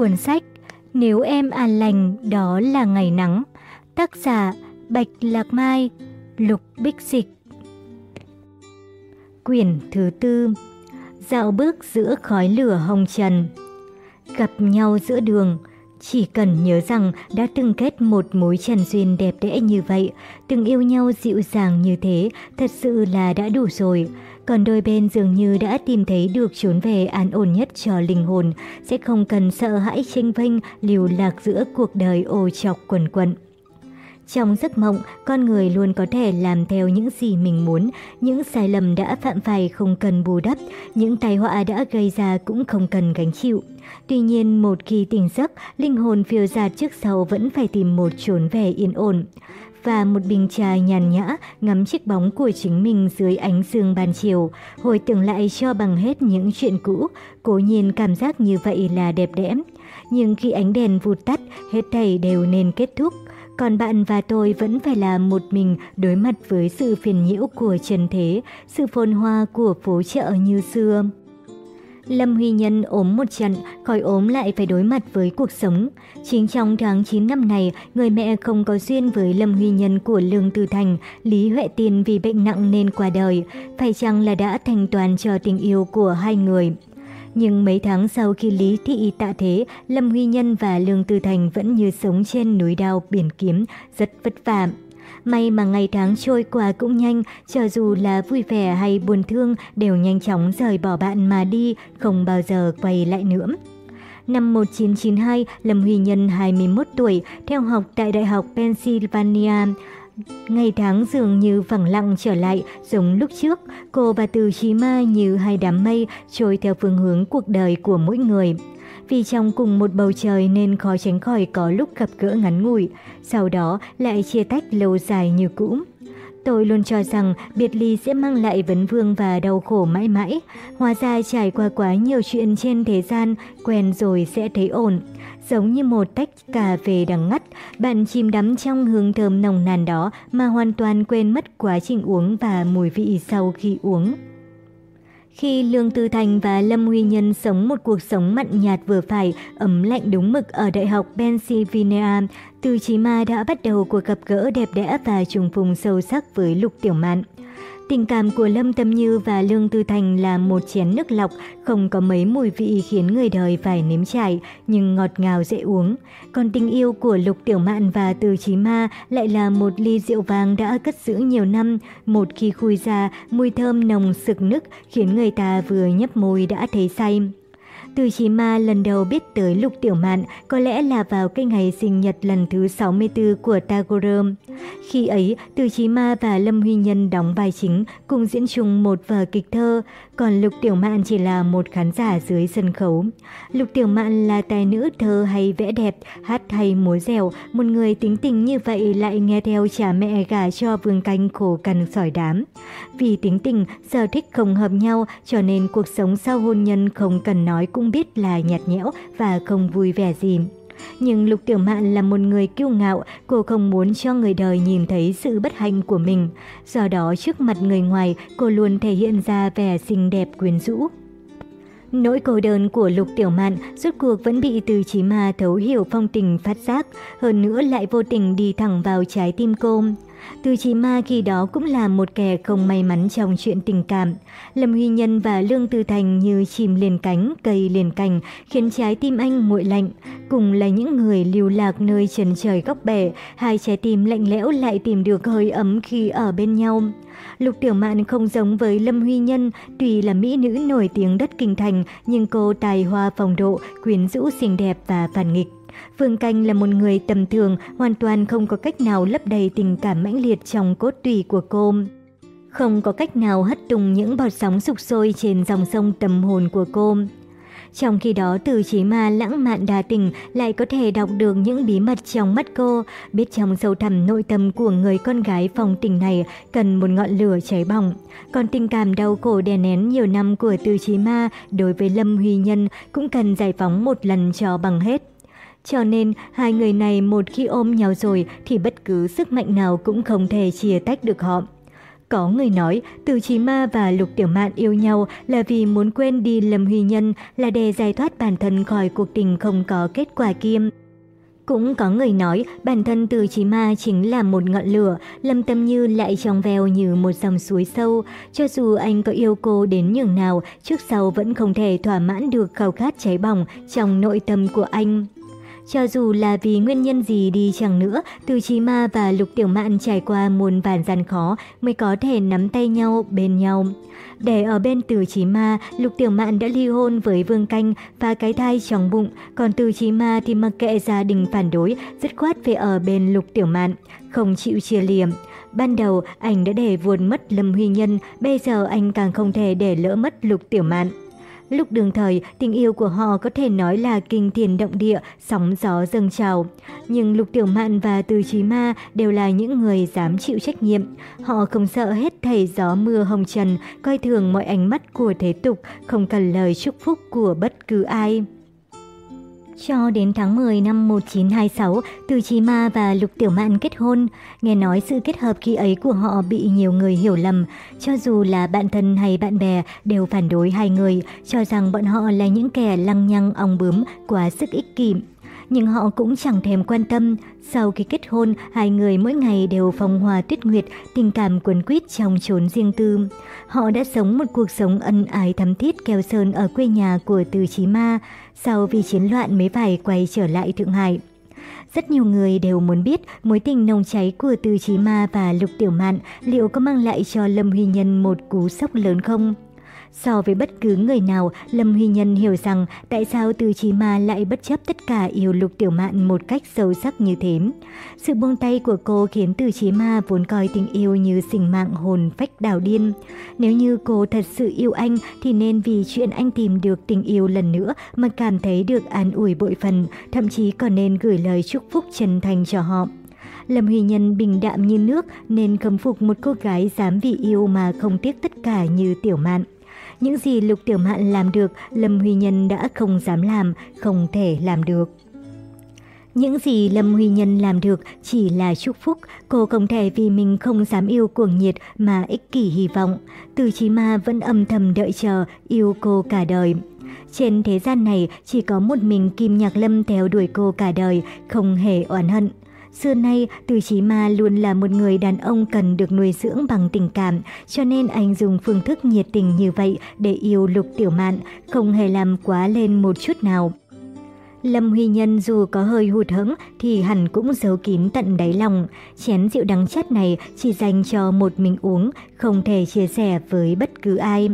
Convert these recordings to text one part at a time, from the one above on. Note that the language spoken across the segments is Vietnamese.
Cuốn sách Nếu em an lành đó là ngày nắng Tác giả Bạch Lạc Mai Lục Bích Dịch Quyển thứ tư Dạo bước giữa khói lửa hồng trần Gặp nhau giữa đường chỉ cần nhớ rằng đã từng kết một mối trần duyên đẹp đẽ như vậy, từng yêu nhau dịu dàng như thế, thật sự là đã đủ rồi. Còn đôi bên dường như đã tìm thấy được trốn về an ổn nhất cho linh hồn, sẽ không cần sợ hãi tranh vinh liều lạc giữa cuộc đời ô chọc quần quận. Trong giấc mộng, con người luôn có thể làm theo những gì mình muốn, những sai lầm đã phạm phải không cần bù đắp, những tai họa đã gây ra cũng không cần gánh chịu. Tuy nhiên, một khi tỉnh giấc, linh hồn phiêu dạt trước sau vẫn phải tìm một chốn về yên ổn và một bình trà nhàn nhã ngắm chiếc bóng của chính mình dưới ánh dương ban chiều, hồi tưởng lại cho bằng hết những chuyện cũ, cố nhiên cảm giác như vậy là đẹp đẽ. Nhưng khi ánh đèn vụt tắt, hết thảy đều nên kết thúc. Còn bạn và tôi vẫn phải là một mình đối mặt với sự phiền nhiễu của trần thế, sự phồn hoa của phố chợ như xưa. Lâm Huy Nhân ốm một trận, khỏi ốm lại phải đối mặt với cuộc sống. Chính trong tháng 9 năm này, người mẹ không có duyên với Lâm Huy Nhân của Lương Tư Thành, Lý Huệ Tiên vì bệnh nặng nên qua đời, phải chăng là đã thành toàn cho tình yêu của hai người. Nhưng mấy tháng sau khi Lý Thị tạ thế, Lâm Huy Nhân và Lương Tư Thành vẫn như sống trên núi đao biển kiếm, rất vất vả. May mà ngày tháng trôi qua cũng nhanh, cho dù là vui vẻ hay buồn thương đều nhanh chóng rời bỏ bạn mà đi, không bao giờ quay lại nữa. Năm 1992, Lâm Huy Nhân 21 tuổi, theo học tại Đại học Pennsylvania. Ngày tháng dường như phẳng lặng trở lại, giống lúc trước, cô và Từ Chí Ma như hai đám mây trôi theo phương hướng cuộc đời của mỗi người. Vì trong cùng một bầu trời nên khó tránh khỏi có lúc gặp gỡ ngắn ngủi, sau đó lại chia tách lâu dài như cũ. Tôi luôn cho rằng biệt ly sẽ mang lại vấn vương và đau khổ mãi mãi. Hóa ra trải qua quá nhiều chuyện trên thế gian, quen rồi sẽ thấy ổn. Giống như một tách cà phê đắng ngắt, bạn chìm đắm trong hương thơm nồng nàn đó mà hoàn toàn quên mất quá trình uống và mùi vị sau khi uống. Khi Lương Tư Thành và Lâm Huy Nhân sống một cuộc sống mặn nhạt vừa phải, ấm lạnh đúng mực ở Đại học Pennsylvania, Từ Chí Ma đã bắt đầu cuộc gặp gỡ đẹp đẽ và trùng phùng sâu sắc với Lục Tiểu Mạn. Tình cảm của Lâm Tâm Như và Lương Tư Thành là một chén nước lọc, không có mấy mùi vị khiến người đời phải nếm trải, nhưng ngọt ngào dễ uống. Còn tình yêu của Lục Tiểu Mạn và Từ Chí Ma lại là một ly rượu vàng đã cất giữ nhiều năm, một khi khui ra, mùi thơm nồng sực nức khiến người ta vừa nhấp môi đã thấy say. Từ Chí Ma lần đầu biết tới Lục Tiểu Mạn có lẽ là vào cái ngày sinh nhật lần thứ 64 của Tagore. Khi ấy, Từ Chí Ma và Lâm Huy Nhân đóng vai chính cùng diễn chung một vở kịch thơ, còn Lục Tiểu Mạn chỉ là một khán giả dưới sân khấu. Lục Tiểu Mạn là tài nữ thơ hay vẽ đẹp, hát hay múa dẻo, một người tính tình như vậy lại nghe theo cha mẹ gả cho vương canh khổ cằn sỏi đám. Vì tính tình, sở thích không hợp nhau cho nên cuộc sống sau hôn nhân không cần nói cũng biết là nhạt nhẽo và không vui vẻ gì. Nhưng Lục Tiểu Mạn là một người kiêu ngạo, cô không muốn cho người đời nhìn thấy sự bất hạnh của mình. Do đó trước mặt người ngoài, cô luôn thể hiện ra vẻ xinh đẹp quyến rũ. Nỗi cô đơn của Lục Tiểu Mạn rốt cuộc vẫn bị từ chí ma thấu hiểu phong tình phát giác, hơn nữa lại vô tình đi thẳng vào trái tim cô. Từ Chí Ma khi đó cũng là một kẻ không may mắn trong chuyện tình cảm. Lâm Huy Nhân và Lương Tư Thành như chim liền cánh, cây liền cành, khiến trái tim anh nguội lạnh. Cùng là những người lưu lạc nơi trần trời góc bể, hai trái tim lạnh lẽo lại tìm được hơi ấm khi ở bên nhau. Lục Tiểu Mạn không giống với Lâm Huy Nhân, tuy là mỹ nữ nổi tiếng đất kinh thành, nhưng cô tài hoa phong độ, quyến rũ xinh đẹp và phản nghịch. Phương Canh là một người tầm thường, hoàn toàn không có cách nào lấp đầy tình cảm mãnh liệt trong cốt tủy của cô. Không có cách nào hất tung những bọt sóng sục sôi trên dòng sông tâm hồn của cô. Trong khi đó từ chí ma lãng mạn đa tình lại có thể đọc được những bí mật trong mắt cô, biết trong sâu thẳm nội tâm của người con gái phòng tình này cần một ngọn lửa cháy bỏng. Còn tình cảm đau khổ đè nén nhiều năm của từ chí ma đối với Lâm Huy Nhân cũng cần giải phóng một lần cho bằng hết. Cho nên, hai người này một khi ôm nhau rồi thì bất cứ sức mạnh nào cũng không thể chia tách được họ. Có người nói Từ Chí Ma và Lục Tiểu Mạn yêu nhau là vì muốn quên đi Lâm Huy Nhân là để giải thoát bản thân khỏi cuộc tình không có kết quả kiêm. Cũng có người nói bản thân từ chí ma chính là một ngọn lửa, lâm tâm như lại trong veo như một dòng suối sâu. Cho dù anh có yêu cô đến nhường nào, trước sau vẫn không thể thỏa mãn được khao khát cháy bỏng trong nội tâm của anh. Cho dù là vì nguyên nhân gì đi chẳng nữa, Từ Chí Ma và Lục Tiểu Mạn trải qua muôn vàn gian khó mới có thể nắm tay nhau bên nhau. Để ở bên Từ Chí Ma, Lục Tiểu Mạn đã ly hôn với Vương Canh và cái thai trong bụng, còn Từ Chí Ma thì mặc kệ gia đình phản đối, dứt khoát về ở bên Lục Tiểu Mạn, không chịu chia liềm. Ban đầu anh đã để vuột mất Lâm Huy Nhân, bây giờ anh càng không thể để lỡ mất Lục Tiểu Mạn. Lúc đường thời, tình yêu của họ có thể nói là kinh thiền động địa, sóng gió dâng trào. Nhưng Lục Tiểu Mạn và Từ Chí Ma đều là những người dám chịu trách nhiệm. Họ không sợ hết thầy gió mưa hồng trần, coi thường mọi ánh mắt của thế tục, không cần lời chúc phúc của bất cứ ai. Cho đến tháng 10 năm 1926, Từ Chí Ma và Lục Tiểu Mạn kết hôn. Nghe nói sự kết hợp khi ấy của họ bị nhiều người hiểu lầm. Cho dù là bạn thân hay bạn bè đều phản đối hai người, cho rằng bọn họ là những kẻ lăng nhăng ong bướm, quá sức ích kỷ nhưng họ cũng chẳng thèm quan tâm. Sau khi kết hôn, hai người mỗi ngày đều phong hòa tuyết nguyệt, tình cảm quấn quýt trong chốn riêng tư. Họ đã sống một cuộc sống ân ái thắm thiết keo sơn ở quê nhà của Từ Chí Ma, sau vì chiến loạn mới phải quay trở lại Thượng Hải. Rất nhiều người đều muốn biết mối tình nồng cháy của Từ Chí Ma và Lục Tiểu Mạn liệu có mang lại cho Lâm Huy Nhân một cú sốc lớn không? So với bất cứ người nào, Lâm Huy Nhân hiểu rằng tại sao Từ Chí Ma lại bất chấp tất cả yêu Lục Tiểu Mạn một cách sâu sắc như thế. Sự buông tay của cô khiến Từ Chí Ma vốn coi tình yêu như sinh mạng hồn phách đảo điên. Nếu như cô thật sự yêu anh thì nên vì chuyện anh tìm được tình yêu lần nữa mà cảm thấy được an ủi bội phần, thậm chí còn nên gửi lời chúc phúc chân thành cho họ. Lâm Huy Nhân bình đạm như nước nên khâm phục một cô gái dám vì yêu mà không tiếc tất cả như Tiểu Mạn. Những gì Lục Tiểu Mạn làm được, Lâm Huy Nhân đã không dám làm, không thể làm được. Những gì Lâm Huy Nhân làm được chỉ là chúc phúc, cô không thể vì mình không dám yêu cuồng nhiệt mà ích kỷ hy vọng. Từ chí ma vẫn âm thầm đợi chờ, yêu cô cả đời. Trên thế gian này chỉ có một mình Kim Nhạc Lâm theo đuổi cô cả đời, không hề oán hận. Xưa nay, Từ Chí Ma luôn là một người đàn ông cần được nuôi dưỡng bằng tình cảm, cho nên anh dùng phương thức nhiệt tình như vậy để yêu Lục Tiểu Mạn, không hề làm quá lên một chút nào. Lâm Huy Nhân dù có hơi hụt hẫng thì hẳn cũng giấu kín tận đáy lòng. Chén rượu đắng chát này chỉ dành cho một mình uống, không thể chia sẻ với bất cứ ai.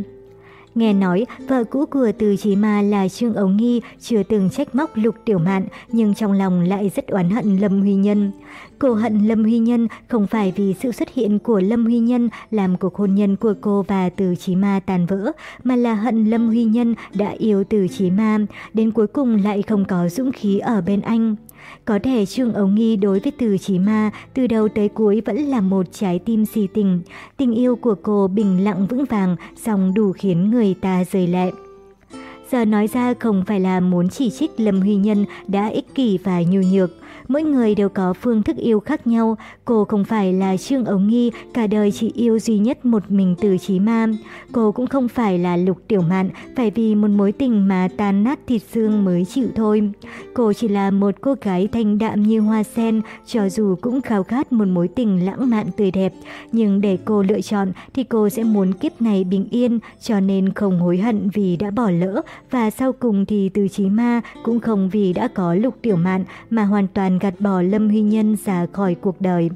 Nghe nói, vợ cũ của Từ Chí Ma là Trương Ấu Nghi chưa từng trách móc Lục Tiểu Mạn, nhưng trong lòng lại rất oán hận Lâm Huy Nhân. Cô hận Lâm Huy Nhân không phải vì sự xuất hiện của Lâm Huy Nhân làm cuộc hôn nhân của cô và Từ Chí Ma tàn vỡ, mà là hận Lâm Huy Nhân đã yêu Từ Chí Ma, đến cuối cùng lại không có dũng khí ở bên anh. Có thể Trương Ấu Nghi đối với Từ Chí Ma từ đầu tới cuối vẫn là một trái tim si tình. Tình yêu của cô bình lặng vững vàng, song đủ khiến người ta rời lẹp. Giờ nói ra không phải là muốn chỉ trích Lâm Huy Nhân đã ích kỷ và nhu nhược. Mỗi người đều có phương thức yêu khác nhau. Cô không phải là Trương Ống Nghi, cả đời chỉ yêu duy nhất một mình từ chí ma. Cô cũng không phải là Lục Tiểu Mạn, phải vì một mối tình mà tan nát thịt xương mới chịu thôi. Cô chỉ là một cô gái thanh đạm như hoa sen, cho dù cũng khao khát một mối tình lãng mạn tươi đẹp. Nhưng để cô lựa chọn thì cô sẽ muốn kiếp này bình yên, cho nên không hối hận vì đã bỏ lỡ và sau cùng thì từ chí ma cũng không vì đã có lục tiểu mạn mà hoàn toàn gạt bỏ Lâm Huy Nhân ra khỏi cuộc đời.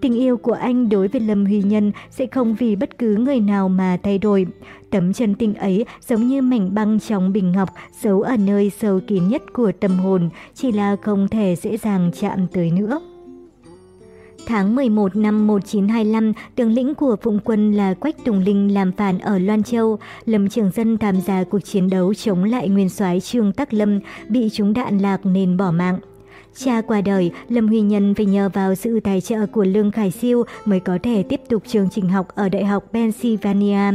Tình yêu của anh đối với Lâm Huy Nhân sẽ không vì bất cứ người nào mà thay đổi. Tấm chân tình ấy giống như mảnh băng trong bình ngọc giấu ở nơi sâu kín nhất của tâm hồn, chỉ là không thể dễ dàng chạm tới nữa. Tháng 11 năm 1925, tướng lĩnh của Phụng quân là Quách Tùng Linh làm phản ở Loan Châu. Lâm Trường Dân tham gia cuộc chiến đấu chống lại nguyên soái Trương Tắc Lâm, bị trúng đạn lạc nên bỏ mạng. Cha qua đời, Lâm Huy Nhân phải nhờ vào sự tài trợ của Lương Khải Siêu mới có thể tiếp tục chương trình học ở Đại học Pennsylvania.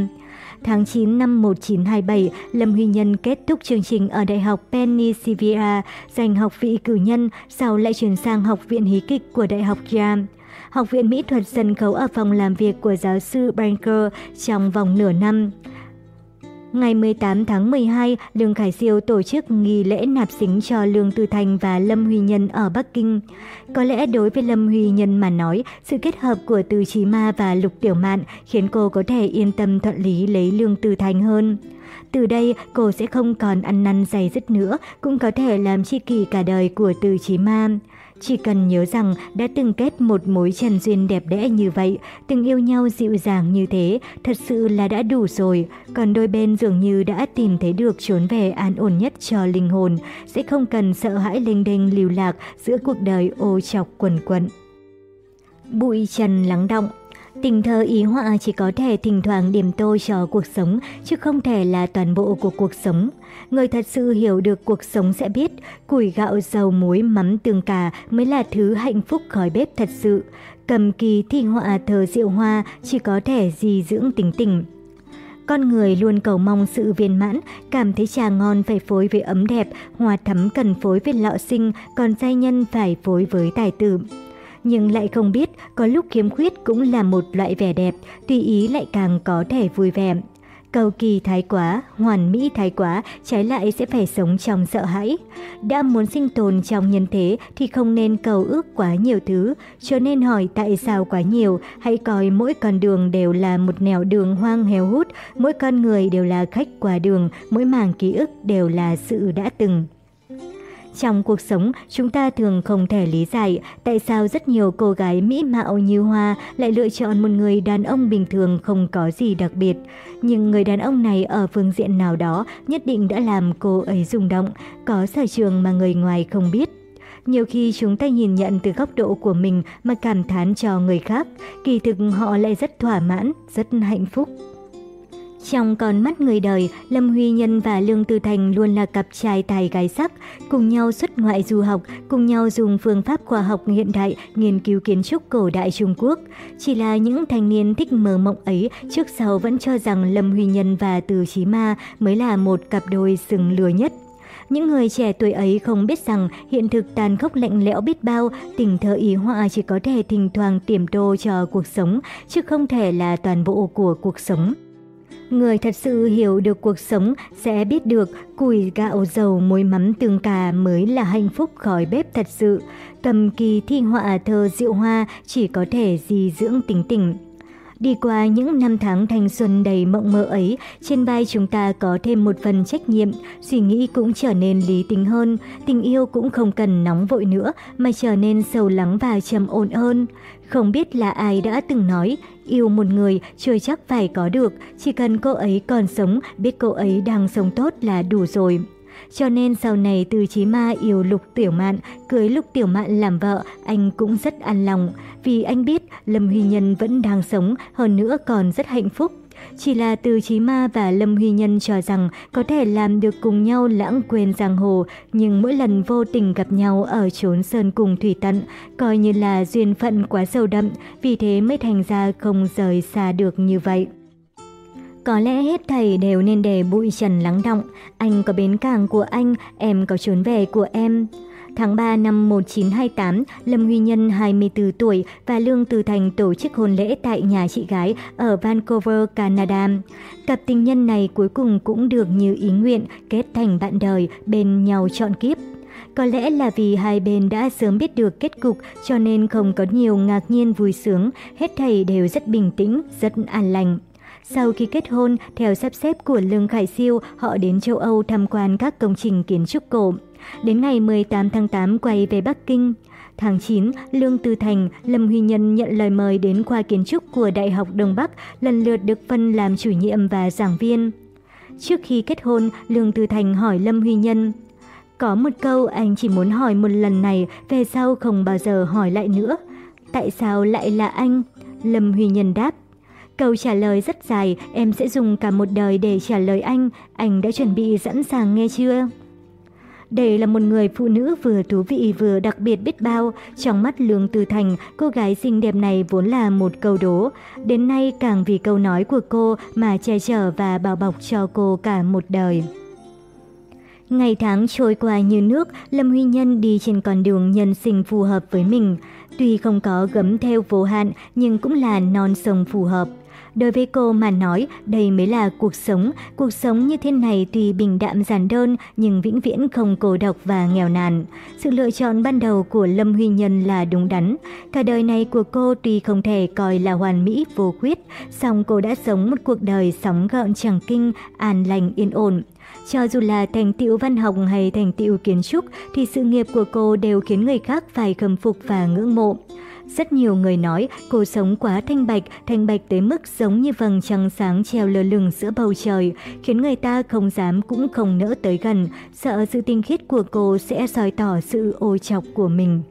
Tháng 9 năm 1927, Lâm Huy Nhân kết thúc chương trình ở Đại học Pennsylvania, giành học vị cử nhân, sau lại chuyển sang Học viện Hí kịch của Đại học Yale. Học viện Mỹ thuật sân khấu ở phòng làm việc của giáo sư Branker trong vòng nửa năm. Ngày 18 tháng 12, Lương Khải Siêu tổ chức nghi lễ nạp xính cho Lương Tư Thành và Lâm Huy Nhân ở Bắc Kinh. Có lẽ đối với Lâm Huy Nhân mà nói, sự kết hợp của Từ Chí Ma và Lục Tiểu Mạn khiến cô có thể yên tâm thuận lý lấy Lương Tư Thành hơn. Từ đây, cô sẽ không còn ăn năn dày dứt nữa, cũng có thể làm chi kỷ cả đời của Từ Chí Ma. Chỉ cần nhớ rằng đã từng kết một mối trần duyên đẹp đẽ như vậy, từng yêu nhau dịu dàng như thế, thật sự là đã đủ rồi. Còn đôi bên dường như đã tìm thấy được trốn về an ổn nhất cho linh hồn, sẽ không cần sợ hãi linh đinh lưu lạc giữa cuộc đời ô chọc quần quận. Bụi trần lắng động Tình thơ ý họa chỉ có thể thỉnh thoảng điểm tô cho cuộc sống, chứ không thể là toàn bộ của cuộc sống. Người thật sự hiểu được cuộc sống sẽ biết, củi gạo dầu muối mắm tương cà mới là thứ hạnh phúc khỏi bếp thật sự. Cầm kỳ thi họa thờ diệu hoa chỉ có thể di dưỡng tính tình. Con người luôn cầu mong sự viên mãn, cảm thấy trà ngon phải phối với ấm đẹp, hòa thắm cần phối với lọ sinh, còn giai nhân phải phối với tài tử nhưng lại không biết có lúc khiếm khuyết cũng là một loại vẻ đẹp, tùy ý lại càng có thể vui vẻ. Cầu kỳ thái quá, hoàn mỹ thái quá, trái lại sẽ phải sống trong sợ hãi. Đã muốn sinh tồn trong nhân thế thì không nên cầu ước quá nhiều thứ, cho nên hỏi tại sao quá nhiều, hãy coi mỗi con đường đều là một nẻo đường hoang héo hút, mỗi con người đều là khách qua đường, mỗi màng ký ức đều là sự đã từng. Trong cuộc sống, chúng ta thường không thể lý giải tại sao rất nhiều cô gái mỹ mạo như Hoa lại lựa chọn một người đàn ông bình thường không có gì đặc biệt. Nhưng người đàn ông này ở phương diện nào đó nhất định đã làm cô ấy rung động, có sở trường mà người ngoài không biết. Nhiều khi chúng ta nhìn nhận từ góc độ của mình mà cảm thán cho người khác, kỳ thực họ lại rất thỏa mãn, rất hạnh phúc. Trong con mắt người đời, Lâm Huy Nhân và Lương Tư Thành luôn là cặp trai tài gái sắc, cùng nhau xuất ngoại du học, cùng nhau dùng phương pháp khoa học hiện đại nghiên cứu kiến trúc cổ đại Trung Quốc. Chỉ là những thanh niên thích mơ mộng ấy trước sau vẫn cho rằng Lâm Huy Nhân và Từ Chí Ma mới là một cặp đôi sừng lừa nhất. Những người trẻ tuổi ấy không biết rằng hiện thực tàn khốc lạnh lẽo biết bao, tình thơ ý họa chỉ có thể thỉnh thoảng tiềm tô cho cuộc sống, chứ không thể là toàn bộ của cuộc sống. Người thật sự hiểu được cuộc sống sẽ biết được củi gạo dầu muối mắm tương cà mới là hạnh phúc khỏi bếp thật sự. Cầm kỳ thi họa thơ diệu hoa chỉ có thể di dưỡng tính tình. Đi qua những năm tháng thanh xuân đầy mộng mơ ấy, trên vai chúng ta có thêm một phần trách nhiệm, suy nghĩ cũng trở nên lý tính hơn, tình yêu cũng không cần nóng vội nữa mà trở nên sâu lắng và trầm ổn hơn. Không biết là ai đã từng nói, yêu một người chưa chắc phải có được, chỉ cần cô ấy còn sống, biết cô ấy đang sống tốt là đủ rồi. Cho nên sau này từ chí ma yêu Lục Tiểu Mạn, cưới Lục Tiểu Mạn làm vợ, anh cũng rất an lòng. Vì anh biết Lâm Huy Nhân vẫn đang sống, hơn nữa còn rất hạnh phúc. Chỉ là từ Chí Ma và Lâm Huy Nhân cho rằng có thể làm được cùng nhau lãng quên giang hồ, nhưng mỗi lần vô tình gặp nhau ở chốn sơn cùng thủy tận, coi như là duyên phận quá sâu đậm, vì thế mới thành ra không rời xa được như vậy. Có lẽ hết thầy đều nên để bụi trần lắng động, anh có bến cảng của anh, em có trốn về của em. Tháng 3 năm 1928, Lâm Huy Nhân 24 tuổi và Lương Từ Thành tổ chức hôn lễ tại nhà chị gái ở Vancouver, Canada. Cặp tình nhân này cuối cùng cũng được như ý nguyện kết thành bạn đời bên nhau trọn kiếp. Có lẽ là vì hai bên đã sớm biết được kết cục cho nên không có nhiều ngạc nhiên vui sướng, hết thầy đều rất bình tĩnh, rất an lành. Sau khi kết hôn, theo sắp xếp của Lương Khải Siêu, họ đến châu Âu tham quan các công trình kiến trúc cổ. Đến ngày 18 tháng 8 quay về Bắc Kinh. Tháng 9, Lương Tư Thành, Lâm Huy Nhân nhận lời mời đến khoa kiến trúc của Đại học Đông Bắc, lần lượt được phân làm chủ nhiệm và giảng viên. Trước khi kết hôn, Lương Tư Thành hỏi Lâm Huy Nhân, Có một câu anh chỉ muốn hỏi một lần này, về sau không bao giờ hỏi lại nữa. Tại sao lại là anh? Lâm Huy Nhân đáp, Câu trả lời rất dài, em sẽ dùng cả một đời để trả lời anh. Anh đã chuẩn bị sẵn sàng nghe chưa? Đây là một người phụ nữ vừa thú vị vừa đặc biệt biết bao. Trong mắt Lương Tư Thành, cô gái xinh đẹp này vốn là một câu đố. Đến nay càng vì câu nói của cô mà che chở và bảo bọc cho cô cả một đời. Ngày tháng trôi qua như nước, Lâm Huy Nhân đi trên con đường nhân sinh phù hợp với mình. Tuy không có gấm theo vô hạn, nhưng cũng là non sông phù hợp. Đối với cô mà nói, đây mới là cuộc sống. Cuộc sống như thế này tuy bình đạm giản đơn, nhưng vĩnh viễn không cô độc và nghèo nàn. Sự lựa chọn ban đầu của Lâm Huy Nhân là đúng đắn. Cả đời này của cô tuy không thể coi là hoàn mỹ vô khuyết, song cô đã sống một cuộc đời sóng gợn chẳng kinh, an lành yên ổn. Cho dù là thành tựu văn học hay thành tựu kiến trúc thì sự nghiệp của cô đều khiến người khác phải khâm phục và ngưỡng mộ. Rất nhiều người nói cô sống quá thanh bạch, thanh bạch tới mức giống như vầng trăng sáng treo lơ lửng giữa bầu trời, khiến người ta không dám cũng không nỡ tới gần, sợ sự tinh khiết của cô sẽ soi tỏ sự ô chọc của mình.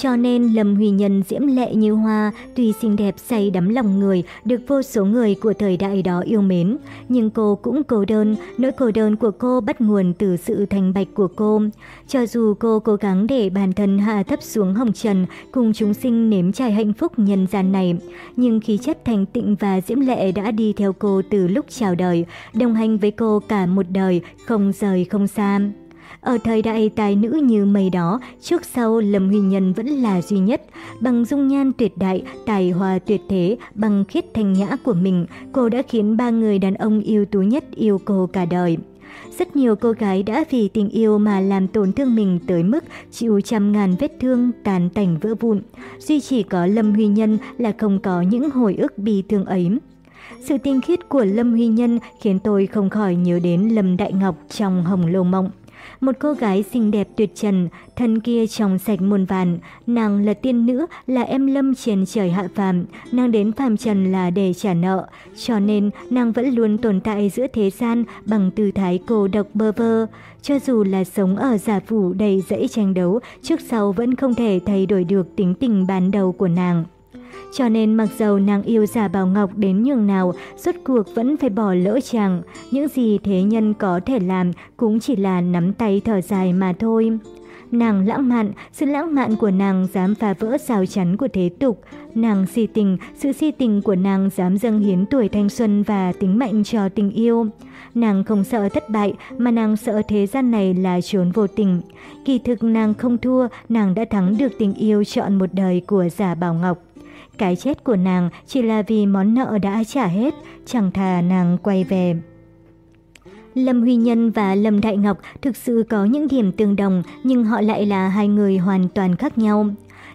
Cho nên Lâm Huy Nhân diễm lệ như hoa, tuy xinh đẹp say đắm lòng người, được vô số người của thời đại đó yêu mến. Nhưng cô cũng cô đơn, nỗi cô đơn của cô bắt nguồn từ sự thành bạch của cô. Cho dù cô cố gắng để bản thân hạ thấp xuống hồng trần, cùng chúng sinh nếm trải hạnh phúc nhân gian này, nhưng khí chất thành tịnh và diễm lệ đã đi theo cô từ lúc chào đời, đồng hành với cô cả một đời, không rời không xa. Ở thời đại tài nữ như mây đó, trước sau Lâm Huy Nhân vẫn là duy nhất. Bằng dung nhan tuyệt đại, tài hoa tuyệt thế, bằng khiết thanh nhã của mình, cô đã khiến ba người đàn ông yêu tú nhất yêu cô cả đời. Rất nhiều cô gái đã vì tình yêu mà làm tổn thương mình tới mức chịu trăm ngàn vết thương tàn tành vỡ vụn. Duy chỉ có Lâm Huy Nhân là không có những hồi ức bi thương ấy. Sự tinh khiết của Lâm Huy Nhân khiến tôi không khỏi nhớ đến Lâm Đại Ngọc trong Hồng Lô Mộng. Một cô gái xinh đẹp tuyệt trần, thân kia trong sạch muôn vàn. Nàng là tiên nữ, là em lâm trên trời hạ phàm. Nàng đến phàm trần là để trả nợ. Cho nên nàng vẫn luôn tồn tại giữa thế gian bằng tư thái cô độc bơ vơ. Cho dù là sống ở giả phủ đầy dẫy tranh đấu, trước sau vẫn không thể thay đổi được tính tình ban đầu của nàng. Cho nên mặc dầu nàng yêu giả Bảo Ngọc đến nhường nào, suốt cuộc vẫn phải bỏ lỡ chàng. Những gì thế nhân có thể làm cũng chỉ là nắm tay thở dài mà thôi. Nàng lãng mạn, sự lãng mạn của nàng dám phá vỡ rào chắn của thế tục. Nàng si tình, sự si tình của nàng dám dâng hiến tuổi thanh xuân và tính mạnh cho tình yêu. Nàng không sợ thất bại, mà nàng sợ thế gian này là trốn vô tình. Kỳ thực nàng không thua, nàng đã thắng được tình yêu chọn một đời của giả Bảo Ngọc. Cái chết của nàng chỉ là vì món nợ đã trả hết, chẳng thà nàng quay về. Lâm Huy Nhân và Lâm Đại Ngọc thực sự có những điểm tương đồng nhưng họ lại là hai người hoàn toàn khác nhau.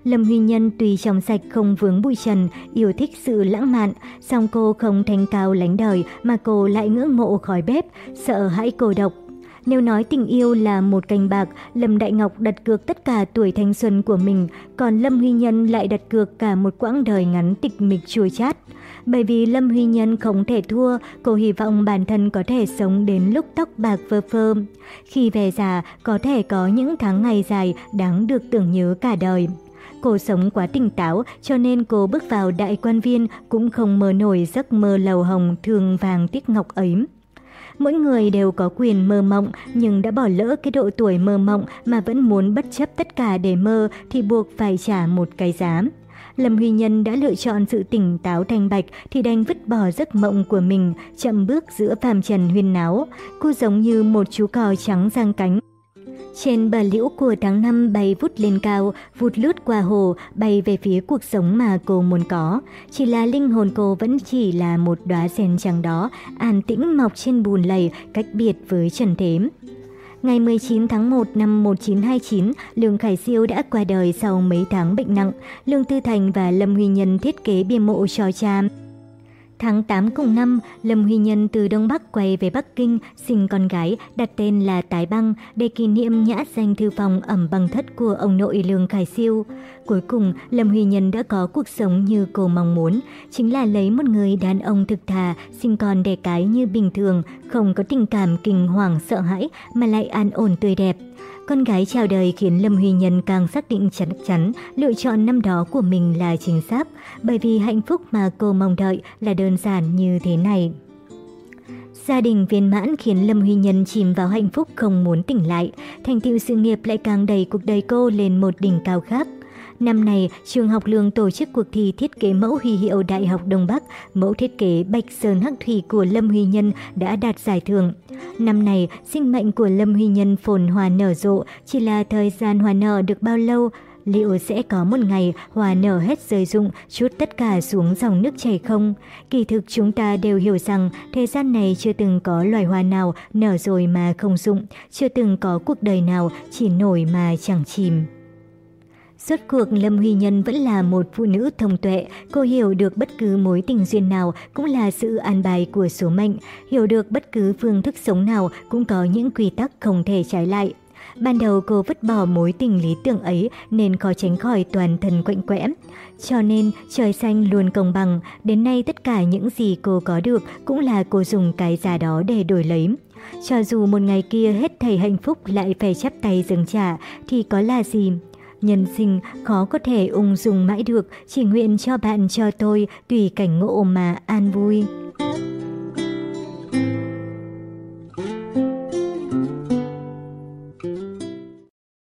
Lâm Huy Nhân tuy trong sạch không vướng bụi trần, yêu thích sự lãng mạn, song cô không thanh cao lánh đời mà cô lại ngưỡng mộ khói bếp, sợ hãi cô độc, nếu nói tình yêu là một cành bạc, Lâm Đại Ngọc đặt cược tất cả tuổi thanh xuân của mình, còn Lâm Huy Nhân lại đặt cược cả một quãng đời ngắn tịch mịch chua chát. Bởi vì Lâm Huy Nhân không thể thua, cô hy vọng bản thân có thể sống đến lúc tóc bạc phơ phơ. Khi về già, có thể có những tháng ngày dài đáng được tưởng nhớ cả đời. Cô sống quá tỉnh táo cho nên cô bước vào đại quan viên cũng không mơ nổi giấc mơ lầu hồng thường vàng tiếc ngọc ấy. Mỗi người đều có quyền mơ mộng, nhưng đã bỏ lỡ cái độ tuổi mơ mộng mà vẫn muốn bất chấp tất cả để mơ thì buộc phải trả một cái giá. Lâm Huy Nhân đã lựa chọn sự tỉnh táo thanh bạch thì đành vứt bỏ giấc mộng của mình, chậm bước giữa phàm trần huyên náo. Cô giống như một chú cò trắng giang cánh, trên bờ liễu của tháng năm bay vút lên cao, vụt lướt qua hồ, bay về phía cuộc sống mà cô muốn có. Chỉ là linh hồn cô vẫn chỉ là một đóa sen trắng đó, an tĩnh mọc trên bùn lầy, cách biệt với trần thế. Ngày 19 tháng 1 năm 1929, Lương Khải Siêu đã qua đời sau mấy tháng bệnh nặng. Lương Tư Thành và Lâm Huy Nhân thiết kế bia mộ cho cha. Tháng 8 cùng năm, Lâm Huy Nhân từ Đông Bắc quay về Bắc Kinh, sinh con gái, đặt tên là Tái Băng để kỷ niệm nhã danh thư phòng ẩm bằng thất của ông nội Lương Khải Siêu. Cuối cùng, Lâm Huy Nhân đã có cuộc sống như cô mong muốn, chính là lấy một người đàn ông thực thà, sinh con đẻ cái như bình thường, không có tình cảm kinh hoàng sợ hãi mà lại an ổn tươi đẹp. Con gái chào đời khiến Lâm Huy Nhân càng xác định chắc chắn lựa chọn năm đó của mình là chính xác, bởi vì hạnh phúc mà cô mong đợi là đơn giản như thế này. Gia đình viên mãn khiến Lâm Huy Nhân chìm vào hạnh phúc không muốn tỉnh lại, thành tựu sự nghiệp lại càng đẩy cuộc đời cô lên một đỉnh cao khác. Năm nay trường học lương tổ chức cuộc thi thiết kế mẫu huy hiệu Đại học Đông Bắc, mẫu thiết kế Bạch Sơn Hắc Thủy của Lâm Huy Nhân đã đạt giải thưởng. Năm nay sinh mệnh của Lâm Huy Nhân phồn hoa nở rộ, chỉ là thời gian hoa nở được bao lâu, liệu sẽ có một ngày hoa nở hết rơi rụng, chút tất cả xuống dòng nước chảy không? Kỳ thực chúng ta đều hiểu rằng thời gian này chưa từng có loài hoa nào nở rồi mà không rụng, chưa từng có cuộc đời nào chỉ nổi mà chẳng chìm. Suốt cuộc Lâm Huy Nhân vẫn là một phụ nữ thông tuệ, cô hiểu được bất cứ mối tình duyên nào cũng là sự an bài của số mệnh, hiểu được bất cứ phương thức sống nào cũng có những quy tắc không thể trái lại. Ban đầu cô vứt bỏ mối tình lý tưởng ấy nên khó tránh khỏi toàn thân quạnh quẽ. Cho nên trời xanh luôn công bằng, đến nay tất cả những gì cô có được cũng là cô dùng cái giá đó để đổi lấy. Cho dù một ngày kia hết thầy hạnh phúc lại phải chắp tay dừng trả thì có là gì? Nhân sinh khó có thể ung dung mãi được, chỉ nguyện cho bạn cho tôi tùy cảnh ngộ mà an vui.